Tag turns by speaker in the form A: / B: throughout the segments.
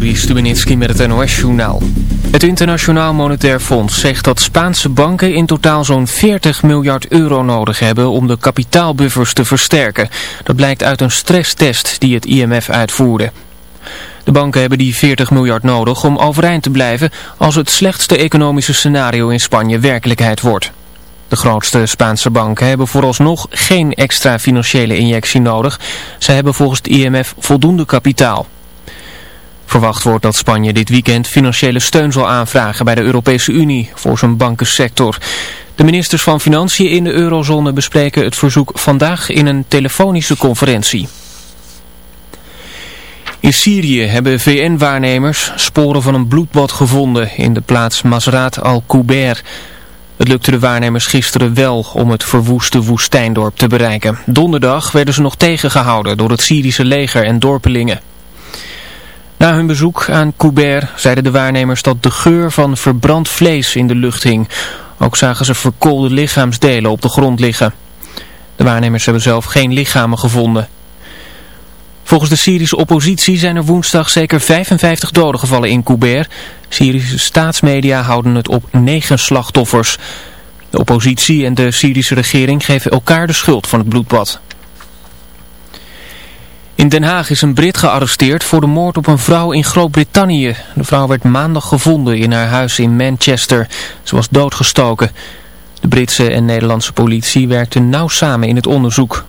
A: Juri met het NOS-journaal. Het Internationaal Monetair Fonds zegt dat Spaanse banken in totaal zo'n 40 miljard euro nodig hebben om de kapitaalbuffers te versterken. Dat blijkt uit een stresstest die het IMF uitvoerde. De banken hebben die 40 miljard nodig om overeind te blijven als het slechtste economische scenario in Spanje werkelijkheid wordt. De grootste Spaanse banken hebben vooralsnog geen extra financiële injectie nodig. Ze hebben volgens het IMF voldoende kapitaal. Verwacht wordt dat Spanje dit weekend financiële steun zal aanvragen bij de Europese Unie voor zijn bankensector. De ministers van Financiën in de eurozone bespreken het verzoek vandaag in een telefonische conferentie. In Syrië hebben VN-waarnemers sporen van een bloedbad gevonden in de plaats Masrat al-Kuber. Het lukte de waarnemers gisteren wel om het verwoeste woestijndorp te bereiken. Donderdag werden ze nog tegengehouden door het Syrische leger en dorpelingen. Na hun bezoek aan Kuber zeiden de waarnemers dat de geur van verbrand vlees in de lucht hing. Ook zagen ze verkoolde lichaamsdelen op de grond liggen. De waarnemers hebben zelf geen lichamen gevonden. Volgens de Syrische oppositie zijn er woensdag zeker 55 doden gevallen in Kuber. Syrische staatsmedia houden het op 9 slachtoffers. De oppositie en de Syrische regering geven elkaar de schuld van het bloedbad. In Den Haag is een Brit gearresteerd voor de moord op een vrouw in Groot-Brittannië. De vrouw werd maandag gevonden in haar huis in Manchester. Ze was doodgestoken. De Britse en Nederlandse politie werkten nauw samen in het onderzoek.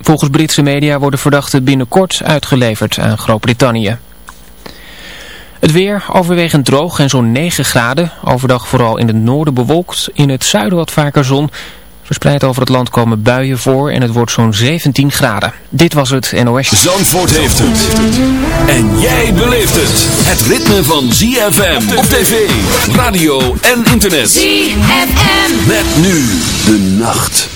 A: Volgens Britse media worden verdachten binnenkort uitgeleverd aan Groot-Brittannië. Het weer overwegend droog en zo'n 9 graden. Overdag vooral in het noorden bewolkt. In het zuiden wat vaker zon. Verspreid over het land komen buien voor en het wordt zo'n 17 graden. Dit was het NOS.
B: Zandvoort heeft het. En jij beleeft het. Het ritme van ZFM op tv, radio en internet.
C: ZFM.
B: Met nu de nacht.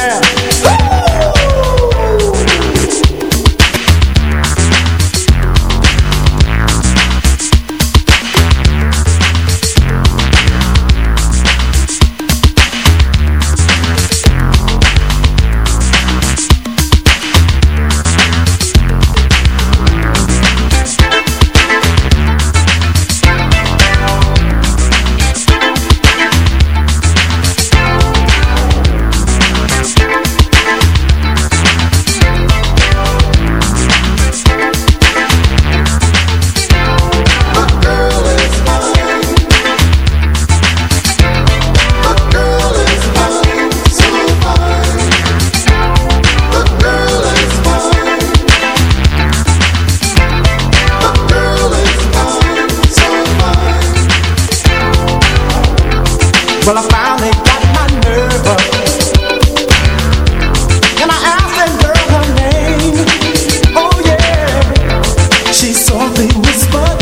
D: softly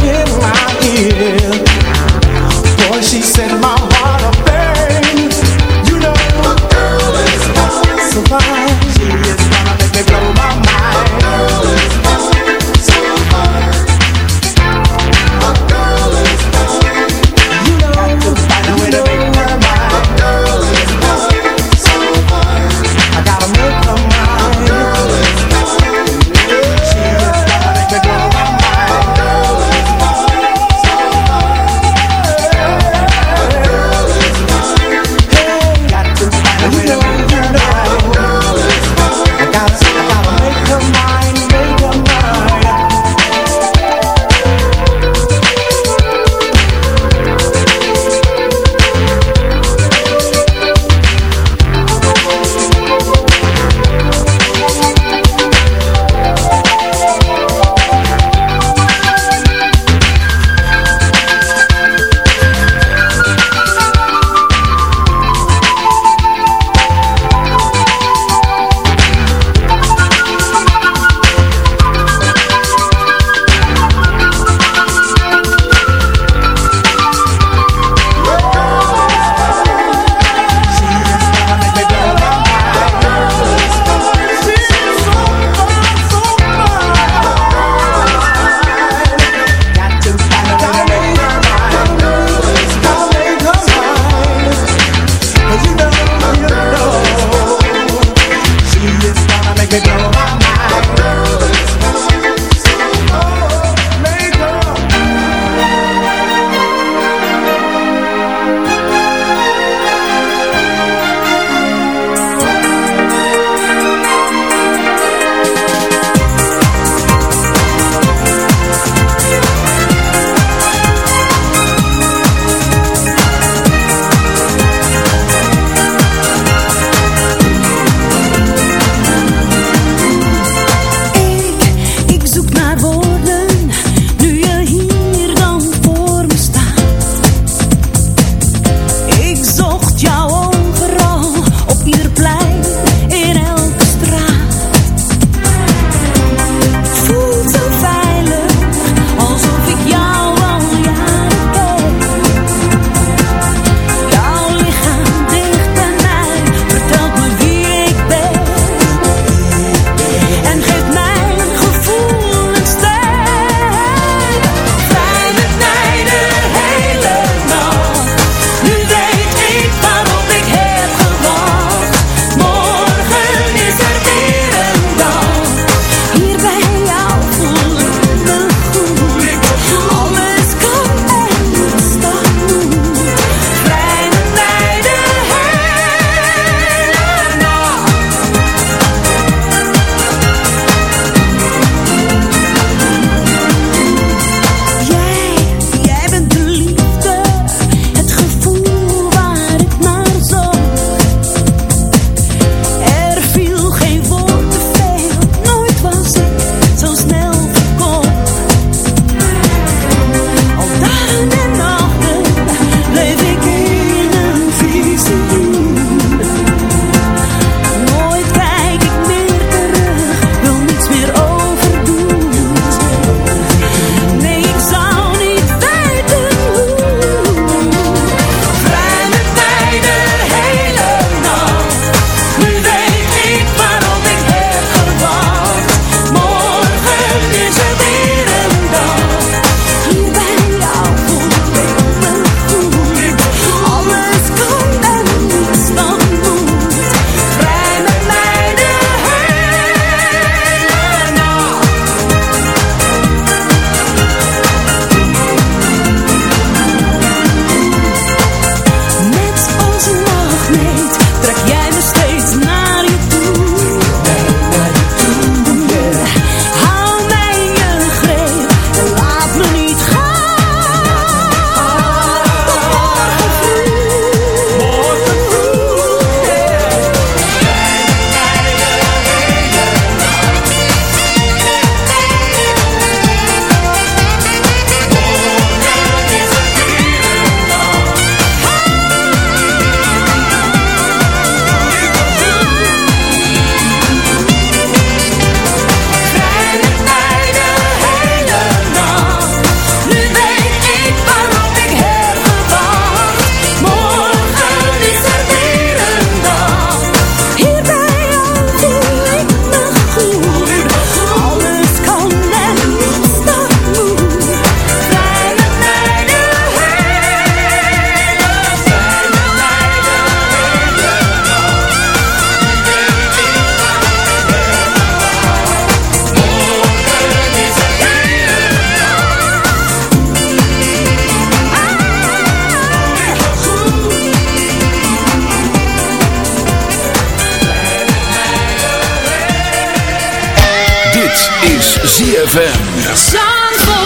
B: ZFM.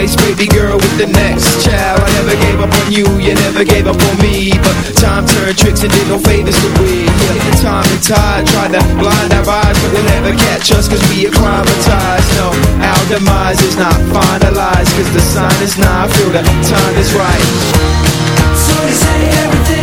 C: Case baby girl with the next child. I never gave up on you, you never gave up on me. But time turned tricks and did no favors to we Yeah, time and tide tried to blind our eyes But they'll never catch us cause we acclimatized. No, our demise is not finalized Cause the sign is not, I feel the time is right. So they say everything's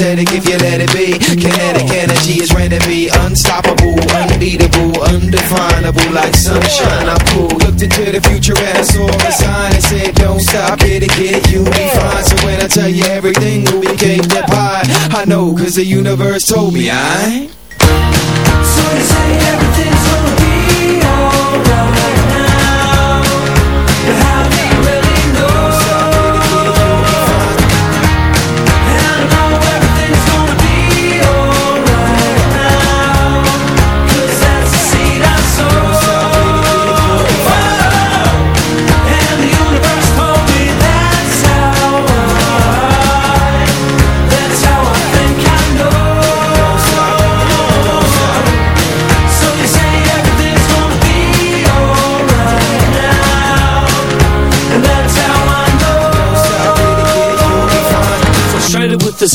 C: be if you let it be. Kinetic energy is ready to be unstoppable, unbeatable, undefinable, like sunshine. I'm cool. Looked into the future and I saw a sign that said, Don't stop, get it, get it, you'll be fine. So when I tell you everything cake that pie, I know, cause the universe told me I.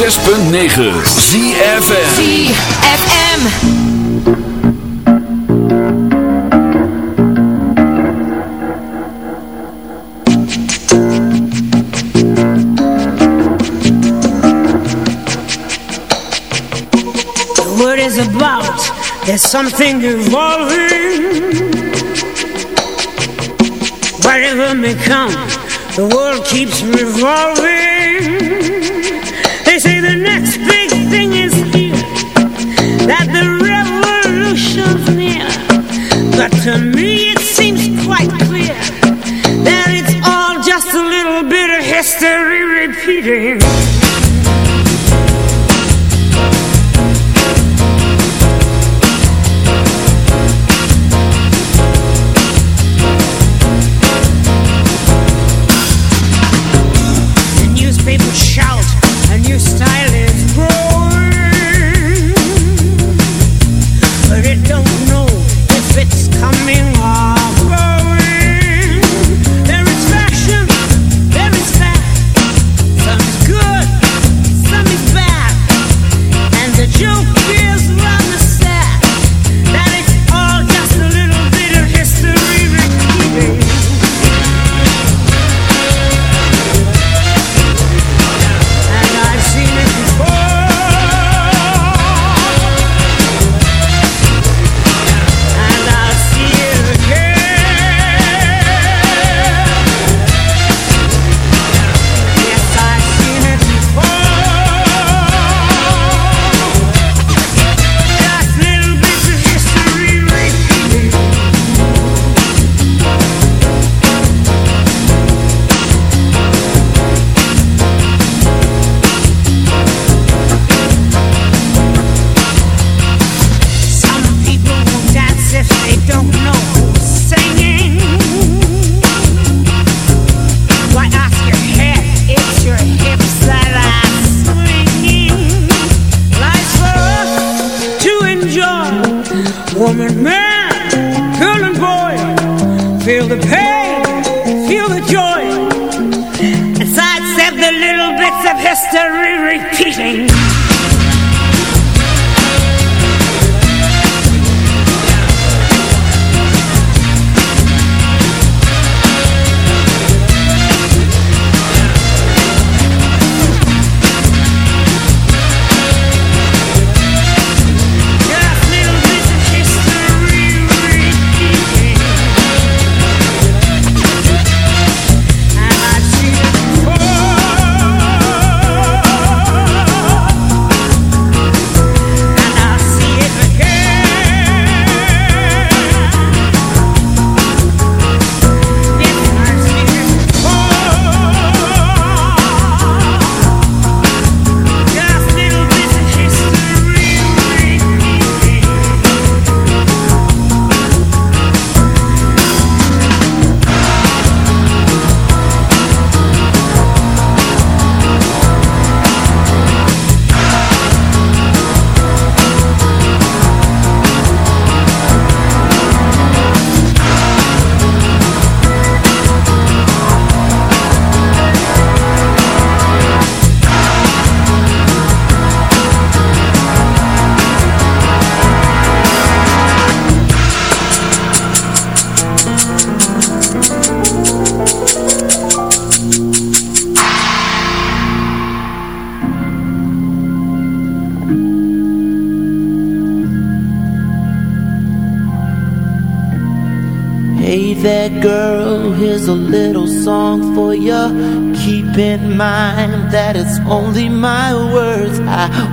E: 106.9
B: ZFM
F: ZFM
G: about. There's something evolving. Whatever may come the world keeps revolving.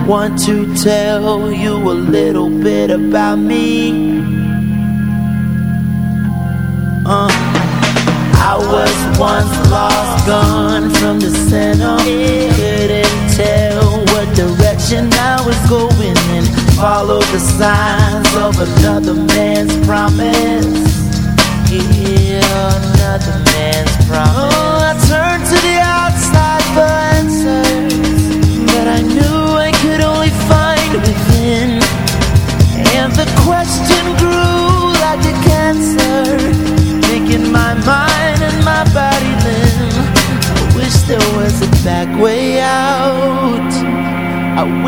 H: want to tell you a little bit about me. Uh, I was once lost, gone from the center. Couldn't tell what direction I was going in. Follow the signs of another man's promise. Yeah, another man's promise.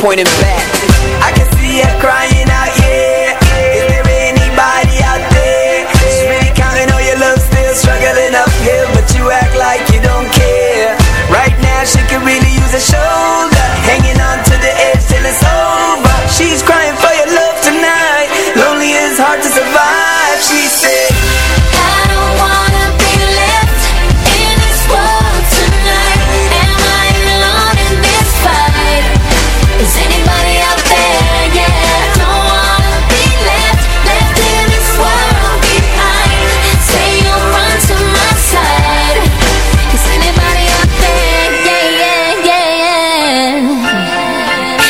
I: Pointing. back.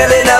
J: que
B: de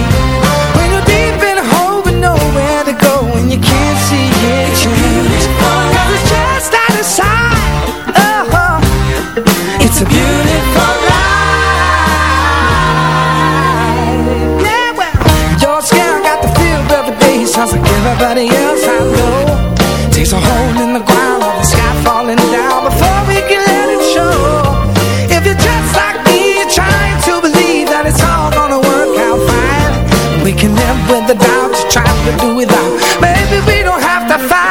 K: without, you try to do without. Maybe we don't have to fight.